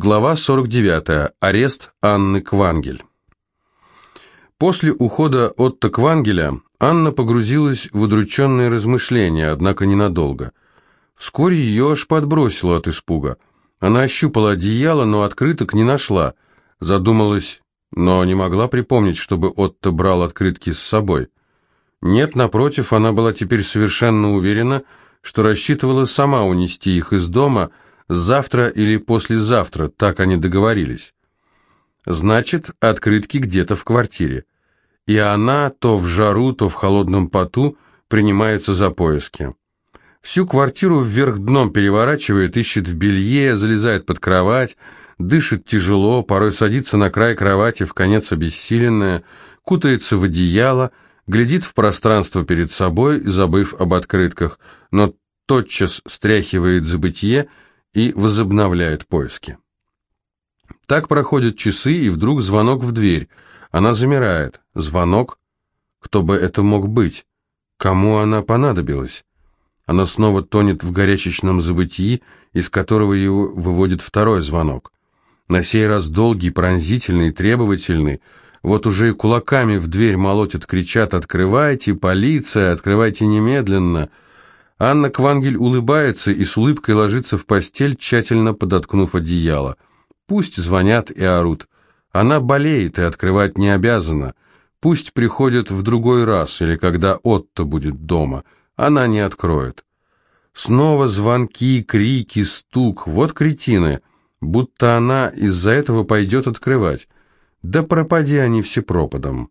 Глава 49. Арест Анны Квангель. После ухода Отто Квангеля Анна погрузилась в удрученные размышления, однако ненадолго. Вскоре ее аж подбросило от испуга. Она ощупала одеяло, но открыток не нашла. Задумалась, но не могла припомнить, чтобы Отто брал открытки с собой. Нет, напротив, она была теперь совершенно уверена, что рассчитывала сама унести их из дома – Завтра или послезавтра, так они договорились. Значит, открытки где-то в квартире. И она то в жару, то в холодном поту принимается за поиски. Всю квартиру вверх дном переворачивает, ищет в белье, залезает под кровать, дышит тяжело, порой садится на край кровати, в конец обессиленная, кутается в одеяло, глядит в пространство перед собой, забыв об открытках, но тотчас стряхивает забытье и возобновляет поиски. Так проходят часы, и вдруг звонок в дверь. Она замирает. Звонок? Кто бы это мог быть? Кому она понадобилась? Она снова тонет в горячечном забытии, из которого его выводит второй звонок. На сей раз долгий, пронзительный, требовательный. Вот уже и кулаками в дверь молотят, кричат «Открывайте, полиция! Открывайте немедленно!» Анна Квангель улыбается и с улыбкой ложится в постель, тщательно подоткнув одеяло. Пусть звонят и орут. Она болеет и открывать не обязана. Пусть приходят в другой раз или когда Отто будет дома. Она не откроет. Снова звонки, крики, стук. Вот кретины. Будто она из-за этого пойдет открывать. Да пропади они все пропадом.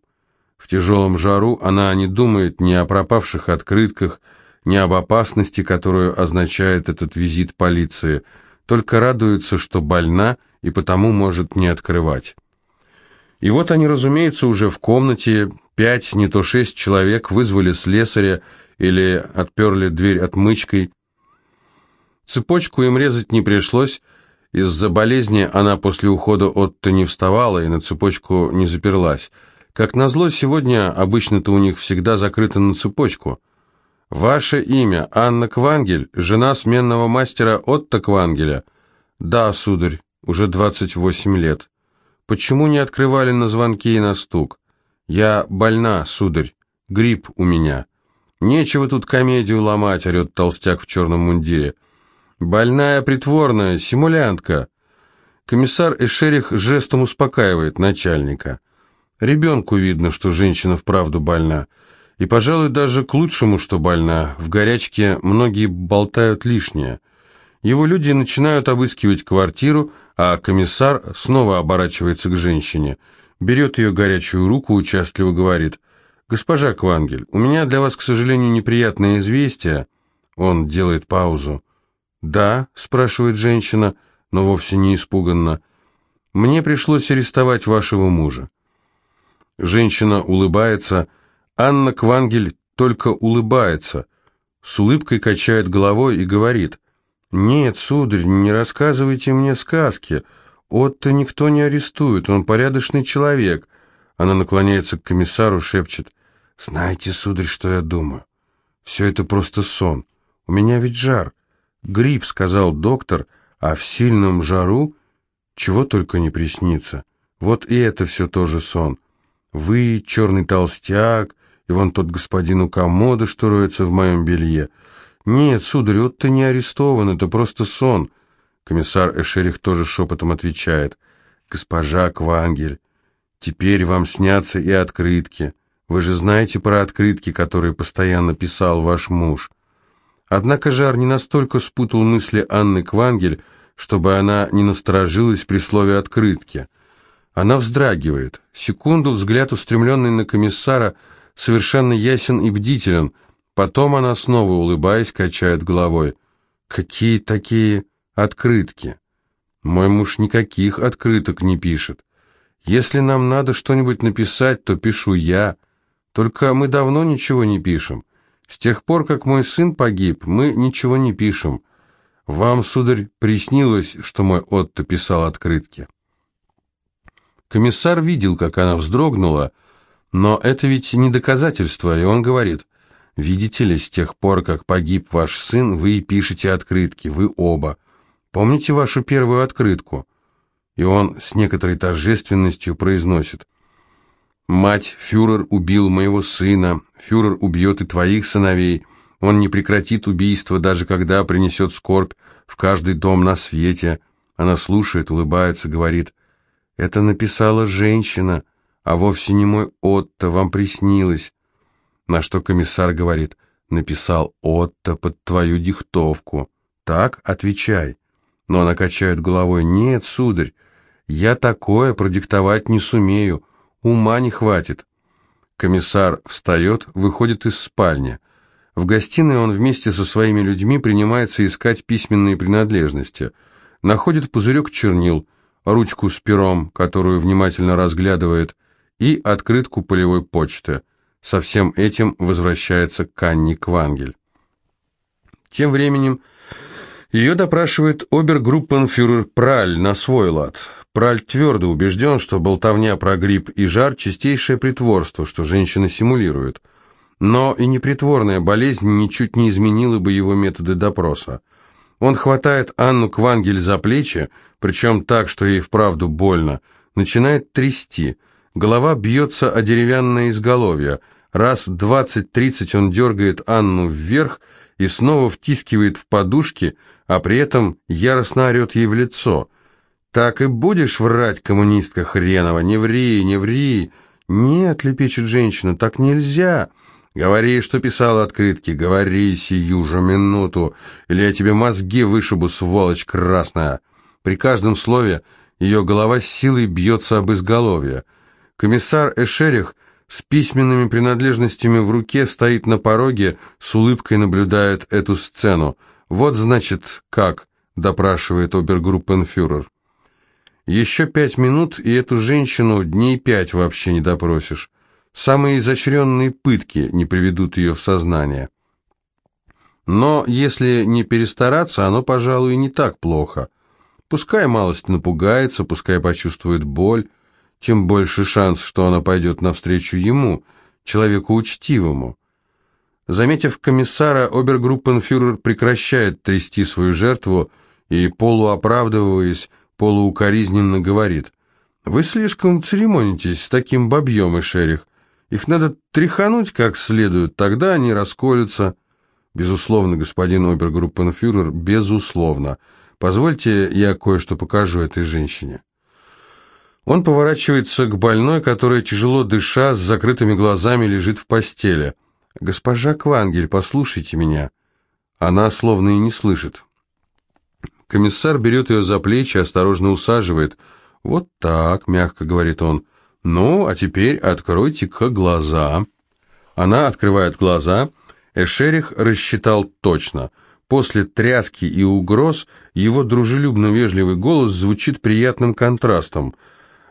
В тяжелом жару она не думает ни о пропавших открытках, ни об опасности, которую означает этот визит полиции, только радуется, что больна и потому может не открывать. И вот они, разумеется, уже в комнате, пять, не то шесть человек вызвали слесаря или отперли дверь отмычкой. Цепочку им резать не пришлось, из-за болезни она после ухода Отто не вставала и на цепочку не заперлась. Как назло, сегодня обычно-то у них всегда закрыто на цепочку. «Ваше имя Анна Квангель, жена сменного мастера Отто Квангеля?» «Да, сударь, уже 28 лет». «Почему не открывали на звонки и на стук?» «Я больна, сударь, грипп у меня». «Нечего тут комедию ломать», — орет толстяк в черном мундире. «Больная притворная, симулянтка». Комиссар Эшерих жестом успокаивает начальника. Ребенку видно, что женщина вправду больна. И, пожалуй, даже к лучшему, что больна. В горячке многие болтают лишнее. Его люди начинают обыскивать квартиру, а комиссар снова оборачивается к женщине. Берет ее горячую руку, участливо говорит. «Госпожа Квангель, у меня для вас, к сожалению, неприятное известие». Он делает паузу. «Да?» – спрашивает женщина, но вовсе не испуганно. «Мне пришлось арестовать вашего мужа». Женщина улыбается, Анна Квангель только улыбается, с улыбкой качает головой и говорит, «Нет, сударь, не рассказывайте мне сказки. Отто никто не арестует, он порядочный человек». Она наклоняется к комиссару, шепчет, «Знаете, сударь, что я думаю? Все это просто сон. У меня ведь жар. Грипп, сказал доктор, а в сильном жару чего только не приснится. Вот и это все тоже сон. Вы, черный толстяк, и вон тот господин у комода, что роется в моем белье. Нет, сударь, вот ты не арестован, это просто сон. Комиссар Эшерих тоже шепотом отвечает. Госпожа Квангель, теперь вам снятся и открытки. Вы же знаете про открытки, которые постоянно писал ваш муж. Однако Жар не настолько спутал мысли Анны Квангель, чтобы она не насторожилась при слове «открытки». Она вздрагивает. Секунду взгляд, устремленный на комиссара, совершенно ясен и бдителен. Потом она снова, улыбаясь, качает головой. «Какие такие открытки? Мой муж никаких открыток не пишет. Если нам надо что-нибудь написать, то пишу я. Только мы давно ничего не пишем. С тех пор, как мой сын погиб, мы ничего не пишем. Вам, сударь, приснилось, что мой Отто писал открытки?» Комиссар видел, как она вздрогнула, — но это ведь не доказательство, и он говорит, «Видите ли, с тех пор, как погиб ваш сын, вы пишете открытки, вы оба. Помните вашу первую открытку?» и он с некоторой торжественностью произносит «Мать, фюрер убил моего сына, фюрер убьет и твоих сыновей, он не прекратит убийство, даже когда принесет скорбь в каждый дом на свете». Она слушает, улыбается, говорит «Это написала женщина, а вовсе не мой Отто, вам приснилось». На что комиссар говорит «Написал Отто под твою дихтовку». «Так? Отвечай». Но она качает головой «Нет, сударь, я такое продиктовать не сумею, ума не хватит». Комиссар встает, выходит из спальни. В гостиной он вместе со своими людьми принимается искать письменные принадлежности. Находит пузырек чернил, ручку с пером, которую внимательно разглядывает, и открытку полевой почты. Со всем этим возвращается к Анне Квангель. Тем временем ее допрашивает обергруппенфюрер Праль на свой лад. Праль твердо убежден, что болтовня про грипп и жар – чистейшее притворство, что женщина симулирует. Но и непритворная болезнь ничуть не изменила бы его методы допроса. Он хватает Анну Квангель за плечи, причем так, что ей вправду больно, начинает трясти. Голова бьется о деревянное изголовье. Раз двадцать-тридцать он дергает Анну вверх и снова втискивает в подушки – а при этом яростно орет ей в лицо. «Так и будешь врать, коммунистка хренова? Не ври, не ври!» «Нет», — лепечет женщина, — «так нельзя!» «Говори, что писала открытки, говори сию же минуту, или я тебе мозги вышибу, сволочь красная!» При каждом слове ее голова с силой бьется об изголовье. Комиссар Эшерих с письменными принадлежностями в руке стоит на пороге, с улыбкой наблюдает эту сцену. «Вот, значит, как?» – допрашивает обергруппенфюрер. «Еще пять минут, и эту женщину дней пять вообще не допросишь. Самые изощренные пытки не приведут ее в сознание. Но если не перестараться, оно, пожалуй, не так плохо. Пускай малость напугается, пускай почувствует боль, тем больше шанс, что она пойдет навстречу ему, человеку учтивому. Заметив комиссара, обергруппенфюрер прекращает трясти свою жертву и, полуоправдываясь, полуукоризненно говорит, «Вы слишком церемонитесь с таким бабьем и шерих. Их надо тряхануть как следует, тогда они расколются». «Безусловно, господин обергруппенфюрер, безусловно. Позвольте, я кое-что покажу этой женщине». Он поворачивается к больной, которая, тяжело дыша, с закрытыми глазами лежит в постели – «Госпожа Квангель, послушайте меня». Она словно и не слышит. Комиссар берет ее за плечи, осторожно усаживает. «Вот так», — мягко говорит он. «Ну, а теперь откройте-ка глаза». Она открывает глаза. Эшерих рассчитал точно. После тряски и угроз его дружелюбно-вежливый голос звучит приятным контрастом.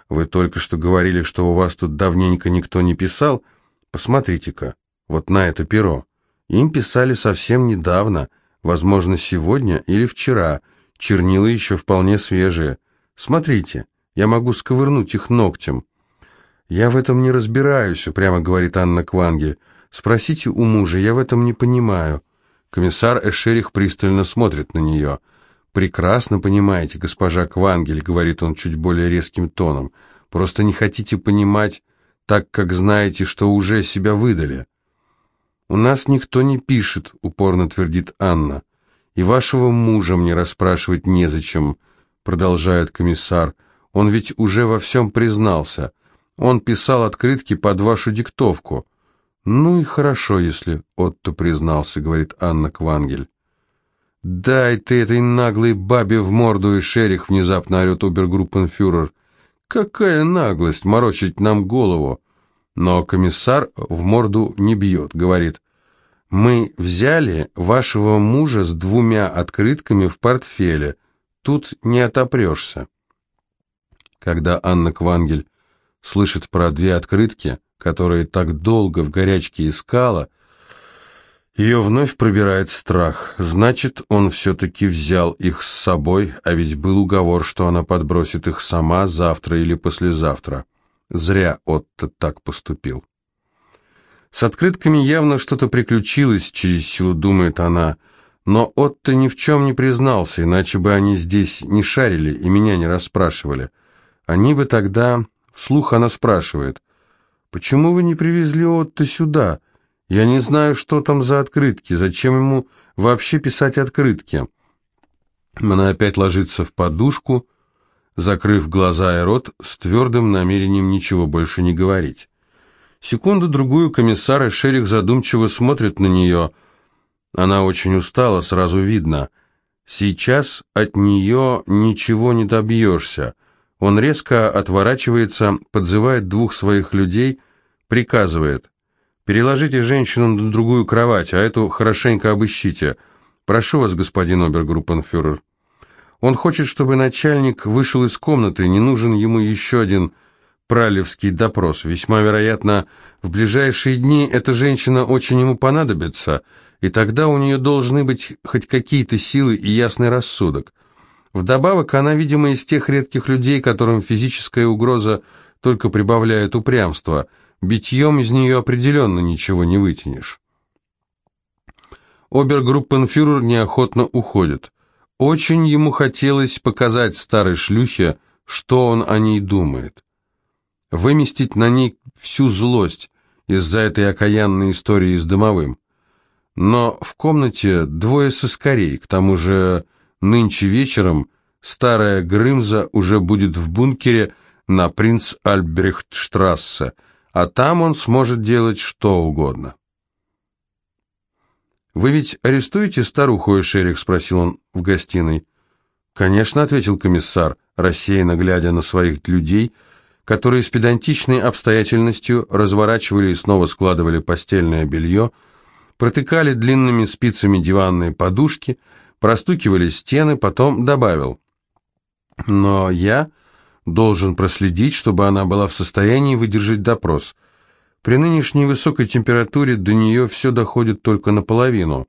«Вы только что говорили, что у вас тут давненько никто не писал. Посмотрите-ка, вот на это перо. Им писали совсем недавно, возможно, сегодня или вчера. Чернила еще вполне свежие. Смотрите, я могу сковырнуть их ногтем. «Я в этом не разбираюсь», — упрямо говорит Анна Квангель. «Спросите у мужа, я в этом не понимаю». Комиссар Эшерих пристально смотрит на нее. «Прекрасно понимаете, госпожа Квангель», — говорит он чуть более резким тоном. «Просто не хотите понимать, так как знаете, что уже себя выдали». «У нас никто не пишет», — упорно твердит Анна. «И вашего мужа мне расспрашивать незачем», — продолжает комиссар. «Он ведь уже во всем признался. Он писал открытки под вашу диктовку». «Ну и хорошо, если Отто признался», — говорит Анна Квангель. «Дай ты этой наглой бабе в морду и шерих!» — внезапно орет обергруппенфюрер. «Какая наглость морочить нам голову!» Но комиссар в морду не бьет, говорит, «Мы взяли вашего мужа с двумя открытками в портфеле. Тут не отопрешься». Когда Анна Квангель слышит про две открытки, которые так долго в горячке искала, ее вновь пробирает страх. Значит, он все-таки взял их с собой, а ведь был уговор, что она подбросит их сама завтра или послезавтра. Зря Отто так поступил. С открытками явно что-то приключилось, через силу думает она, Но Отто ни в чем не признался, иначе бы они здесь не шарили и меня не расспрашивали. Они бы тогда... Вслух она спрашивает, «Почему вы не привезли Отто сюда? Я не знаю, что там за открытки, зачем ему вообще писать открытки?» Она опять ложится в подушку, закрыв глаза и рот, с твердым намерением ничего больше не говорить. Секунду-другую комиссар и Шерих задумчиво смотрят на нее. Она очень устала, сразу видно. Сейчас от нее ничего не добьешься. Он резко отворачивается, подзывает двух своих людей, приказывает. «Переложите женщину на другую кровать, а эту хорошенько обыщите. Прошу вас, господин обергруппенфюрер». Он хочет, чтобы начальник вышел из комнаты, не нужен ему еще один пралевский допрос. Весьма вероятно, в ближайшие дни эта женщина очень ему понадобится, и тогда у нее должны быть хоть какие-то силы и ясный рассудок. Вдобавок, она, видимо, из тех редких людей, которым физическая угроза только прибавляет упрямство. Битьем из нее определенно ничего не вытянешь. Обергруппенфюрер неохотно уходит. Очень ему хотелось показать старой шлюхе, что он о ней думает. Выместить на ней всю злость из-за этой окаянной истории с дымовым. Но в комнате двое соскорей, к тому же нынче вечером старая Грымза уже будет в бункере на принц Альбрехтштрассе, а там он сможет делать что угодно. «Вы ведь арестуете старуху Эшерих?» — спросил он в гостиной. «Конечно», — ответил комиссар, рассеянно глядя на своих людей, которые с педантичной обстоятельностью разворачивали и снова складывали постельное белье, протыкали длинными спицами диванные подушки, простукивали стены, потом добавил. «Но я должен проследить, чтобы она была в состоянии выдержать допрос». При нынешней высокой температуре до нее все доходит только наполовину.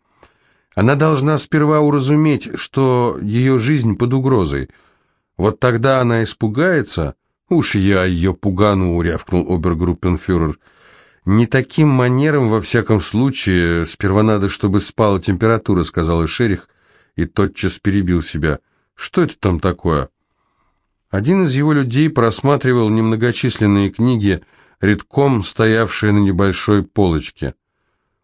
Она должна сперва уразуметь, что ее жизнь под угрозой. Вот тогда она испугается. «Уж я ее пугану», — рявкнул обергруппенфюрер. «Не таким манером, во всяком случае. Сперва надо, чтобы спала температура», — сказал Эшерих, и тотчас перебил себя. «Что это там такое?» Один из его людей просматривал немногочисленные книги, — редком стоявшие на небольшой полочке.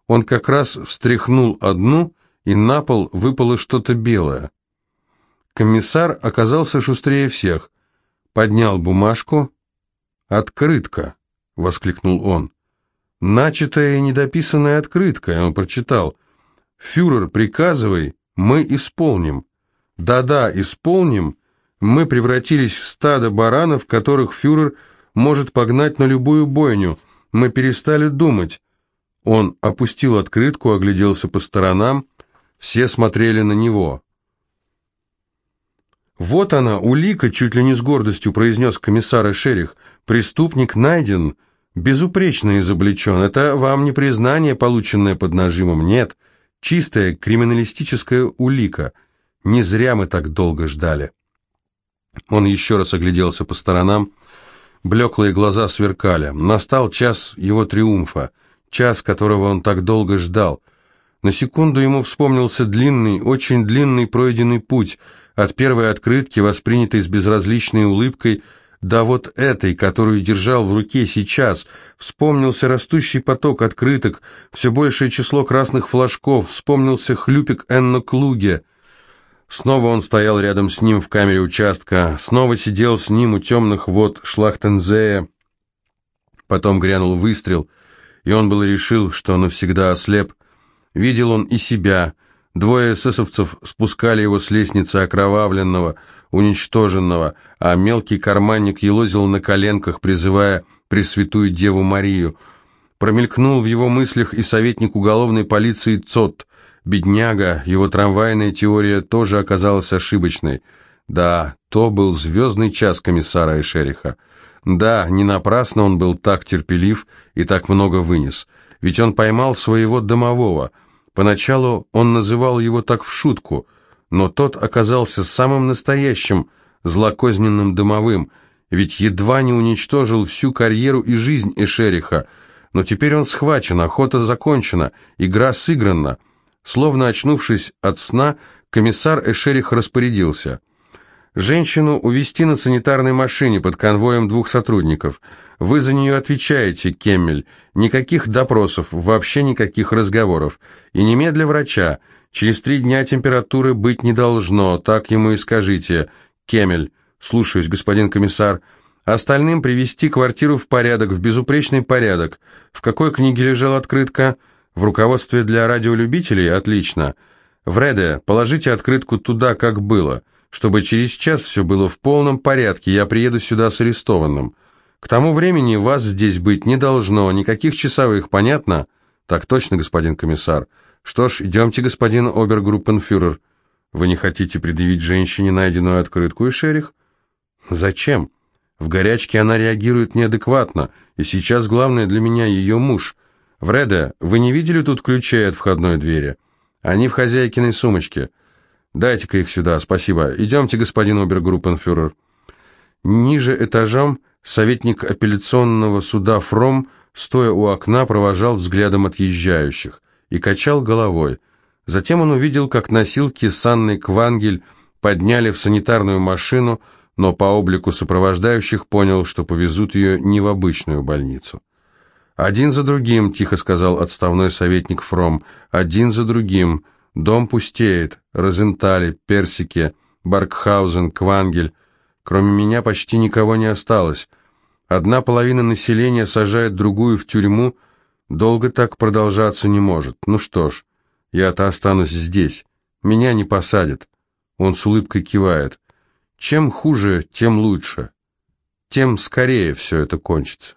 Он как раз встряхнул одну, и на пол выпало что-то белое. Комиссар оказался шустрее всех. Поднял бумажку. «Открытка!» — воскликнул он. «Начатая и недописанная открытка», — он прочитал. «Фюрер, приказывай, мы исполним». «Да-да, исполним». Мы превратились в стадо баранов, которых фюрер может погнать на любую бойню. Мы перестали думать. Он опустил открытку, огляделся по сторонам. Все смотрели на него. «Вот она, улика!» — чуть ли не с гордостью произнес комиссар Эшерих. «Преступник найден, безупречно изобличен. Это вам не признание, полученное под нажимом, нет. Чистая криминалистическая улика. Не зря мы так долго ждали». Он еще раз огляделся по сторонам. Блеклые глаза сверкали. Настал час его триумфа, час, которого он так долго ждал. На секунду ему вспомнился длинный, очень длинный пройденный путь от первой открытки, воспринятой с безразличной улыбкой, до вот этой, которую держал в руке сейчас. Вспомнился растущий поток открыток, все большее число красных флажков, вспомнился хлюпик Энна Клуге — Снова он стоял рядом с ним в камере участка, снова сидел с ним у темных вод Шлахтензея. Потом грянул выстрел, и он было решил, что навсегда ослеп. Видел он и себя. Двое эсэсовцев спускали его с лестницы окровавленного, уничтоженного, а мелкий карманник елозил на коленках, призывая Пресвятую Деву Марию. Промелькнул в его мыслях и советник уголовной полиции Цот – Бедняга, его трамвайная теория тоже оказалась ошибочной. Да, то был звездный час комиссара Эшериха. Да, не напрасно он был так терпелив и так много вынес. Ведь он поймал своего домового. Поначалу он называл его так в шутку, но тот оказался самым настоящим, злокозненным домовым, ведь едва не уничтожил всю карьеру и жизнь Эшериха. Но теперь он схвачен, охота закончена, игра сыграна — Словно очнувшись от сна, комиссар Эшерих распорядился. «Женщину увезти на санитарной машине под конвоем двух сотрудников. Вы за нее отвечаете, Кеммель. Никаких допросов, вообще никаких разговоров. И немедля врача. Через три дня температуры быть не должно, так ему и скажите. Кемель, слушаюсь, господин комиссар». Остальным привести квартиру в порядок, в безупречный порядок. В какой книге лежала открытка? В руководстве для радиолюбителей? Отлично. Вреде, положите открытку туда, как было. Чтобы через час все было в полном порядке, я приеду сюда с арестованным. К тому времени вас здесь быть не должно, никаких часовых, понятно? Так точно, господин комиссар. Что ж, идемте, господин обергруппенфюрер. Вы не хотите предъявить женщине найденную открытку, Ишерих? Зачем? В горячке она реагирует неадекватно, и сейчас главное для меня ее муж. Вреда, вы не видели тут ключей от входной двери? Они в хозяйкиной сумочке. Дайте-ка их сюда, спасибо. Идемте, господин обергруппенфюрер. Ниже этажом советник апелляционного суда Фром, стоя у окна, провожал взглядом отъезжающих и качал головой. Затем он увидел, как носилки с Анной Квангель подняли в санитарную машину, но по облику сопровождающих понял, что повезут ее не в обычную больницу. «Один за другим», — тихо сказал отставной советник Фром, — «один за другим. Дом пустеет. Розентали, Персики, Баркхаузен, Квангель. Кроме меня почти никого не осталось. Одна половина населения сажает другую в тюрьму. Долго так продолжаться не может. Ну что ж, я-то останусь здесь. Меня не посадят». Он с улыбкой кивает. Чем хуже, тем лучше. Тем скорее все это кончится.